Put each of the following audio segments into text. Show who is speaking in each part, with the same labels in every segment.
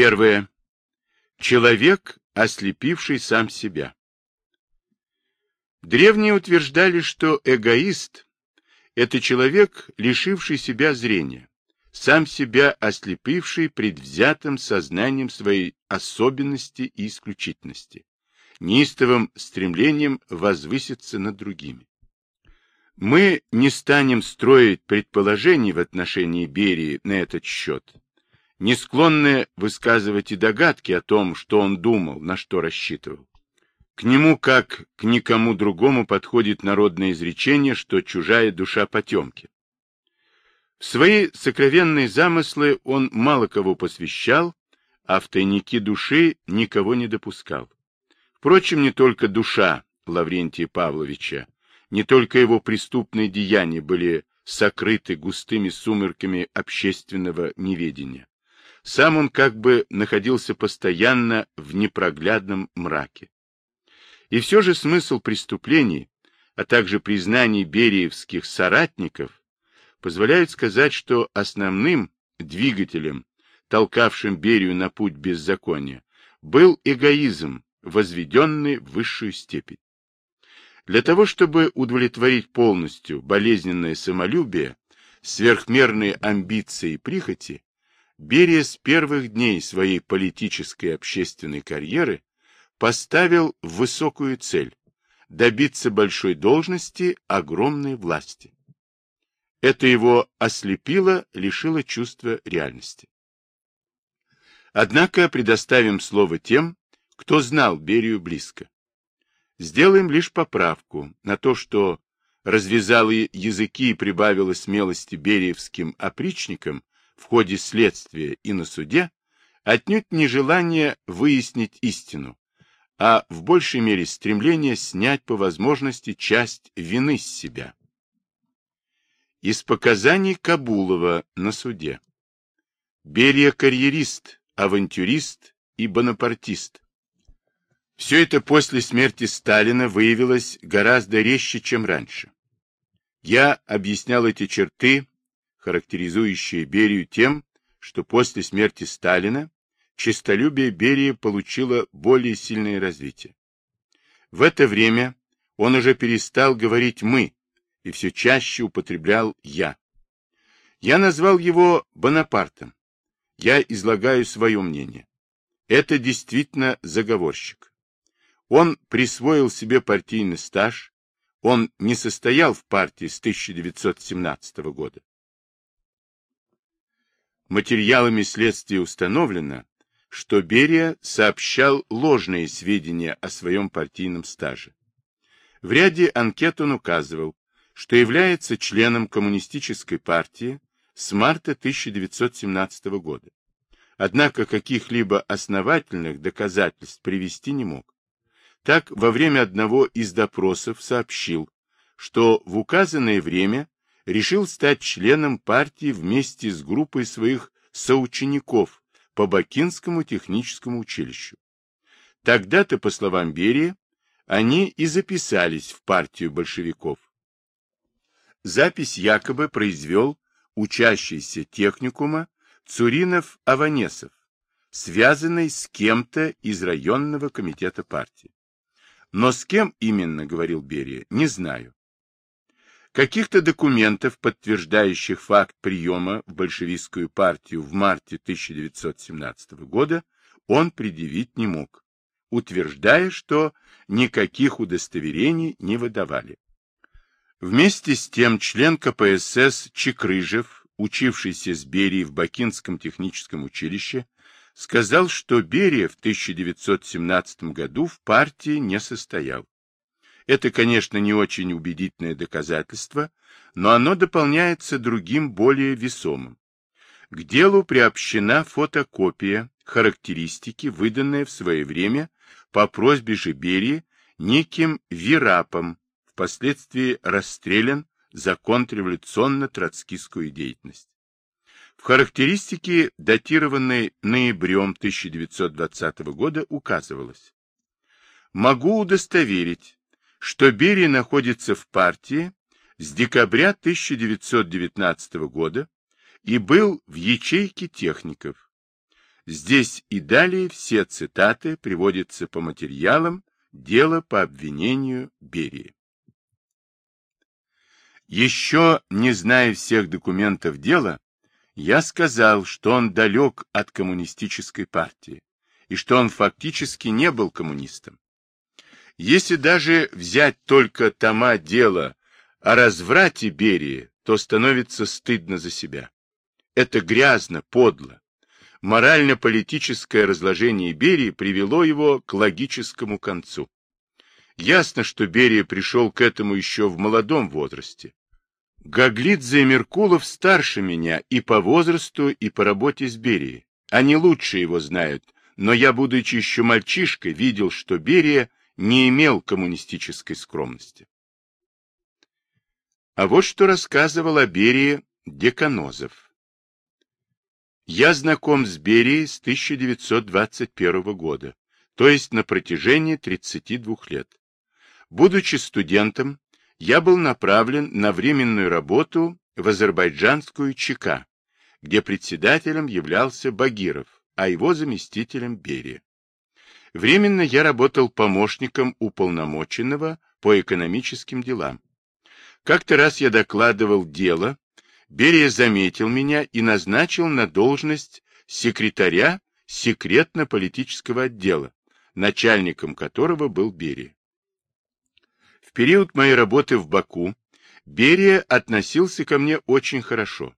Speaker 1: Первое. Человек, ослепивший сам себя. Древние утверждали, что эгоист – это человек, лишивший себя зрения, сам себя ослепивший предвзятым сознанием своей особенности и исключительности, неистовым стремлением возвыситься над другими. Мы не станем строить предположений в отношении Берии на этот счет, не склонны высказывать и догадки о том, что он думал, на что рассчитывал. К нему, как к никому другому, подходит народное изречение, что чужая душа потемки. В свои сокровенные замыслы он мало кого посвящал, а в тайники души никого не допускал. Впрочем, не только душа Лаврентия Павловича, не только его преступные деяния были сокрыты густыми сумерками общественного неведения. Сам он как бы находился постоянно в непроглядном мраке. И все же смысл преступлений, а также признаний бериевских соратников, позволяют сказать, что основным двигателем, толкавшим Берию на путь беззакония, был эгоизм, возведенный в высшую степень. Для того, чтобы удовлетворить полностью болезненное самолюбие, сверхмерные амбиции и прихоти, Берия с первых дней своей политической и общественной карьеры поставил высокую цель – добиться большой должности, огромной власти. Это его ослепило, лишило чувства реальности. Однако предоставим слово тем, кто знал Берию близко. Сделаем лишь поправку на то, что развязало языки и прибавило смелости бериевским опричникам в ходе следствия и на суде, отнюдь не желание выяснить истину, а в большей мере стремление снять по возможности часть вины с себя. Из показаний Кабулова на суде. Берия карьерист, авантюрист и бонапартист. Все это после смерти Сталина выявилось гораздо резче, чем раньше. Я объяснял эти черты, характеризующие Берию тем, что после смерти Сталина честолюбие Берии получило более сильное развитие. В это время он уже перестал говорить «мы» и все чаще употреблял «я». Я назвал его Бонапартом. Я излагаю свое мнение. Это действительно заговорщик. Он присвоил себе партийный стаж, он не состоял в партии с 1917 года. Материалами следствия установлено, что Берия сообщал ложные сведения о своем партийном стаже. В ряде анкет он указывал, что является членом коммунистической партии с марта 1917 года. Однако каких-либо основательных доказательств привести не мог. Так, во время одного из допросов сообщил, что в указанное время решил стать членом партии вместе с группой своих соучеников по Бакинскому техническому училищу. Тогда-то, по словам Берии, они и записались в партию большевиков. Запись якобы произвел учащийся техникума Цуринов-Аванесов, связанный с кем-то из районного комитета партии. Но с кем именно, говорил Берия, не знаю. Каких-то документов, подтверждающих факт приема в большевистскую партию в марте 1917 года, он предъявить не мог, утверждая, что никаких удостоверений не выдавали. Вместе с тем член КПСС Чекрыжев, учившийся с Берией в Бакинском техническом училище, сказал, что Берия в 1917 году в партии не состоял. Это, конечно, не очень убедительное доказательство, но оно дополняется другим более весомым. К делу приобщена фотокопия характеристики, выданная в свое время по просьбе же Берии неким Вирапом, впоследствии расстрелян за контрреволюционно-троцкистскую деятельность. В характеристике, датированной ноябрем 1920 года, указывалось. Могу удостоверить, что Берия находится в партии с декабря 1919 года и был в ячейке техников. Здесь и далее все цитаты приводятся по материалам дела по обвинению Берии. Еще не зная всех документов дела, я сказал, что он далек от коммунистической партии и что он фактически не был коммунистом. Если даже взять только тома дела о разврате Берии, то становится стыдно за себя. Это грязно, подло. Морально-политическое разложение Берии привело его к логическому концу. Ясно, что Берия пришел к этому еще в молодом возрасте. Гаглидзе и Меркулов старше меня и по возрасту, и по работе с Берией. Они лучше его знают, но я, будучи еще мальчишкой, видел, что Берия не имел коммунистической скромности. А вот что рассказывал о Берии Деканозов. Я знаком с Берией с 1921 года, то есть на протяжении 32 лет. Будучи студентом, я был направлен на временную работу в азербайджанскую ЧК, где председателем являлся Багиров, а его заместителем Берия. Временно я работал помощником уполномоченного по экономическим делам. Как-то раз я докладывал дело, Берия заметил меня и назначил на должность секретаря секретно-политического отдела, начальником которого был Берия. В период моей работы в Баку Берия относился ко мне очень хорошо.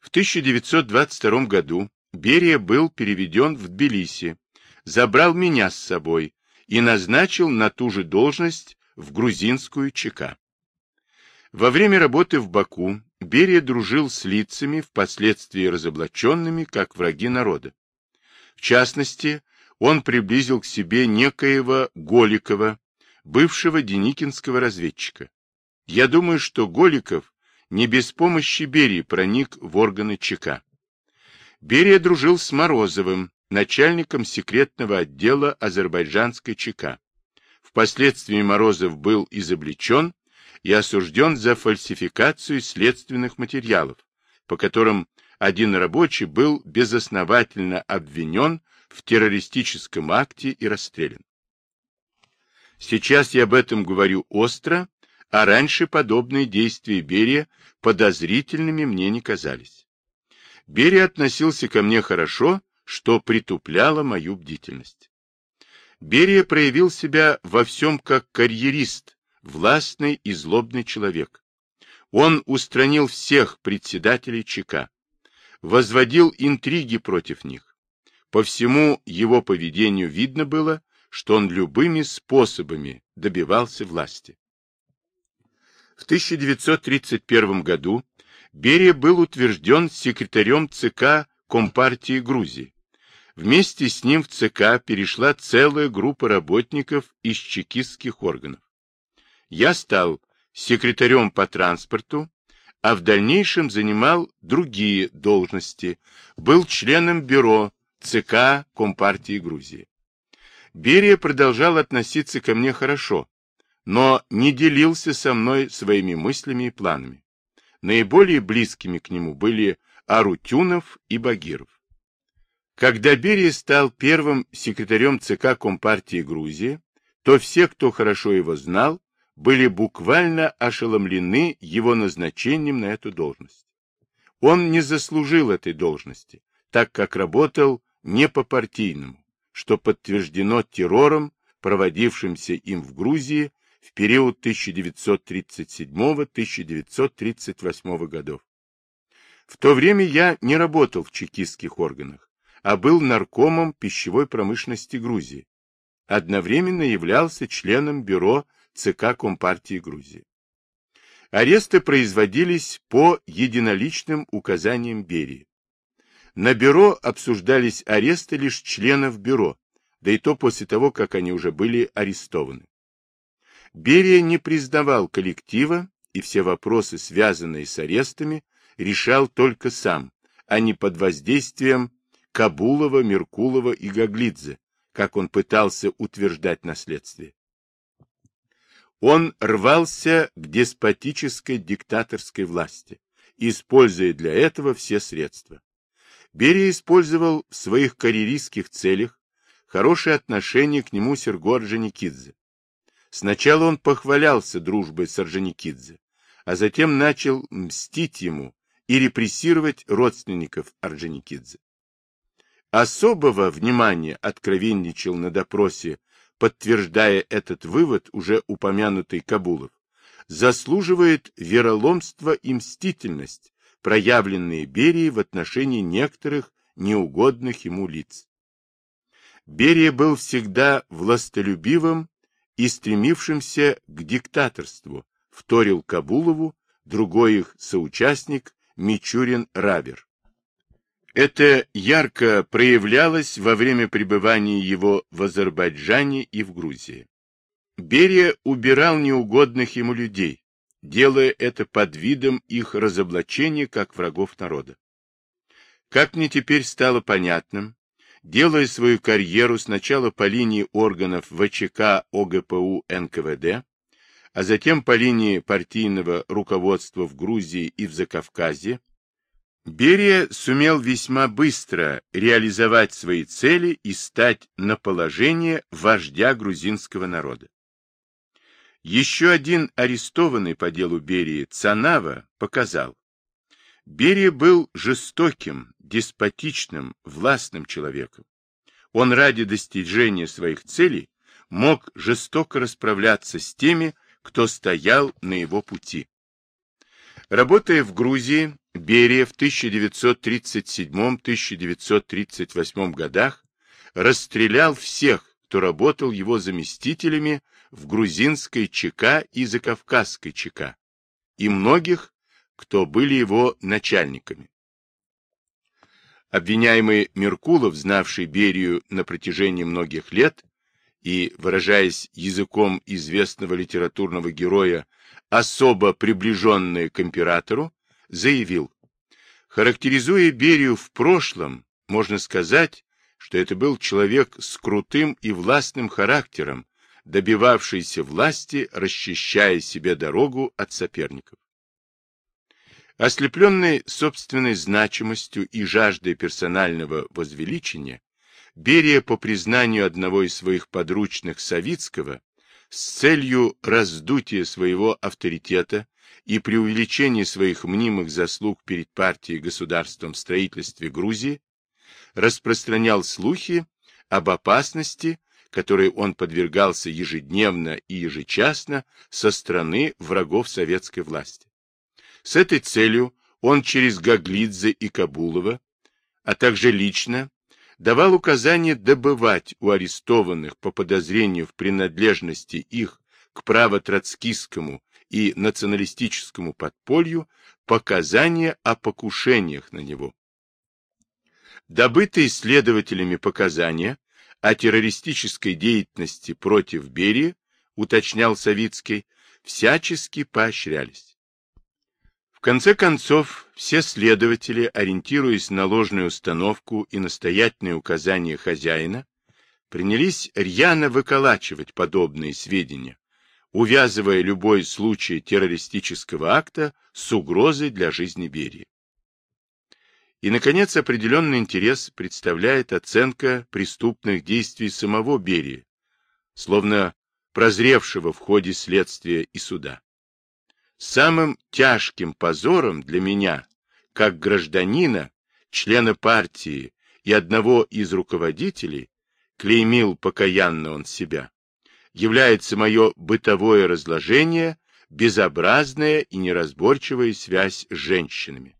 Speaker 1: В 1922 году Берия был переведен в Тбилиси, забрал меня с собой и назначил на ту же должность в грузинскую ЧК. Во время работы в Баку Берия дружил с лицами, впоследствии разоблаченными, как враги народа. В частности, он приблизил к себе некоего Голикова, бывшего деникинского разведчика. Я думаю, что Голиков не без помощи Берии проник в органы ЧК. Берия дружил с Морозовым, начальником секретного отдела азербайджанской ЧК. Впоследствии Морозов был изобличен и осужден за фальсификацию следственных материалов, по которым один рабочий был безосновательно обвинен в террористическом акте и расстрелян. Сейчас я об этом говорю остро, а раньше подобные действия Берия подозрительными мне не казались. Берия относился ко мне хорошо, что притупляло мою бдительность. Берия проявил себя во всем как карьерист, властный и злобный человек. Он устранил всех председателей ЧК, возводил интриги против них. По всему его поведению видно было, что он любыми способами добивался власти. В 1931 году Берия был утвержден секретарем ЦК Компартии Грузии. Вместе с ним в ЦК перешла целая группа работников из чекистских органов. Я стал секретарем по транспорту, а в дальнейшем занимал другие должности, был членом бюро ЦК Компартии Грузии. Берия продолжал относиться ко мне хорошо, но не делился со мной своими мыслями и планами. Наиболее близкими к нему были Арутюнов и Багиров. Когда Берия стал первым секретарем ЦК Компартии Грузии, то все, кто хорошо его знал, были буквально ошеломлены его назначением на эту должность. Он не заслужил этой должности, так как работал не по партийному что подтверждено террором, проводившимся им в Грузии в период 1937-1938 годов. В то время я не работал в чекистских органах, а был наркомом пищевой промышленности Грузии. Одновременно являлся членом бюро ЦК Компартии Грузии. Аресты производились по единоличным указаниям Берии. На бюро обсуждались аресты лишь членов бюро, да и то после того, как они уже были арестованы. Берия не признавал коллектива, и все вопросы, связанные с арестами, решал только сам, а не под воздействием Кабулова, Меркулова и Гаглидзе, как он пытался утверждать на следствии. Он рвался к деспотической диктаторской власти, используя для этого все средства. Берия использовал в своих карьеристских целях хорошее отношение к нему Серго Орджоникидзе. Сначала он похвалялся дружбой с Орджоникидзе, а затем начал мстить ему и репрессировать родственников Орджоникидзе. Особого внимания откровенничал на допросе, подтверждая этот вывод уже упомянутый Кабулов, заслуживает вероломство и мстительность, проявленные Берией в отношении некоторых неугодных ему лиц. Берия был всегда властолюбивым и стремившимся к диктаторству, вторил Кабулову другой их соучастник Мичурин Равер. Это ярко проявлялось во время пребывания его в Азербайджане и в Грузии. Берия убирал неугодных ему людей, делая это под видом их разоблачения как врагов народа. Как мне теперь стало понятным, делая свою карьеру сначала по линии органов ВЧК ОГПУ НКВД, а затем по линии партийного руководства в Грузии и в Закавказье, Берия сумел весьма быстро реализовать свои цели и стать на положение вождя грузинского народа. Еще один арестованный по делу Берии Цанава показал, Берия был жестоким, деспотичным, властным человеком. Он ради достижения своих целей мог жестоко расправляться с теми, кто стоял на его пути. Работая в Грузии, Берия в 1937-1938 годах расстрелял всех, кто работал его заместителями в грузинской ЧК и закавказской ЧК, и многих, кто были его начальниками. Обвиняемый Меркулов, знавший Берию на протяжении многих лет и, выражаясь языком известного литературного героя, особо приближенный к императору, заявил, характеризуя Берию в прошлом, можно сказать, что это был человек с крутым и властным характером, добивавшийся власти, расчищая себе дорогу от соперников. Ослепленный собственной значимостью и жаждой персонального возвеличения, Берия, по признанию одного из своих подручных Савицкого, с целью раздутия своего авторитета и преувеличения своих мнимых заслуг перед партией и государством в строительстве Грузии, распространял слухи об опасности, которой он подвергался ежедневно и ежечасно со стороны врагов советской власти. С этой целью он через Гаглидзе и Кабулова, а также лично, давал указание добывать у арестованных по подозрению в принадлежности их к право-троцкистскому и националистическому подполью показания о покушениях на него. Добытые следователями показания о террористической деятельности против Берии, уточнял Савицкий, всячески поощрялись. В конце концов, все следователи, ориентируясь на ложную установку и настоятельные указания хозяина, принялись рьяно выколачивать подобные сведения, увязывая любой случай террористического акта с угрозой для жизни Берии. И, наконец, определенный интерес представляет оценка преступных действий самого Берии, словно прозревшего в ходе следствия и суда. Самым тяжким позором для меня, как гражданина, члена партии и одного из руководителей, клеймил покаянно он себя, является мое бытовое разложение, безобразная и неразборчивая связь с женщинами.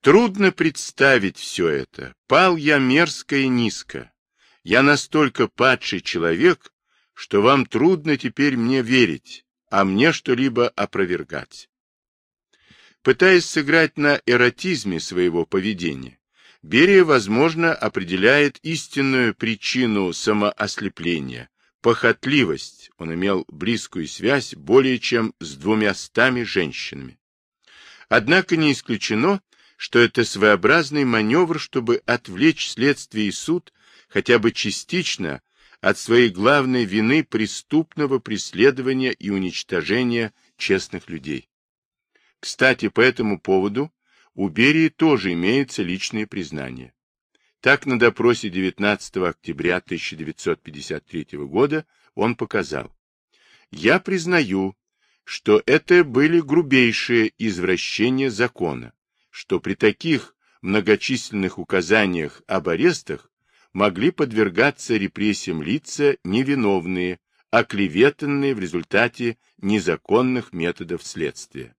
Speaker 1: Трудно представить все это. Пал я мерзко и низко. Я настолько падший человек, что вам трудно теперь мне верить, а мне что-либо опровергать. Пытаясь сыграть на эротизме своего поведения, Берия, возможно, определяет истинную причину самоослепления, похотливость. Он имел близкую связь более чем с двумястами женщинами. Однако не исключено, что это своеобразный маневр, чтобы отвлечь следствие и суд хотя бы частично от своей главной вины преступного преследования и уничтожения честных людей. Кстати, по этому поводу у Берии тоже имеются личные признания. Так, на допросе 19 октября 1953 года он показал. «Я признаю, что это были грубейшие извращения закона, что при таких многочисленных указаниях об арестах могли подвергаться репрессиям лица невиновные, оклеветанные в результате незаконных методов следствия.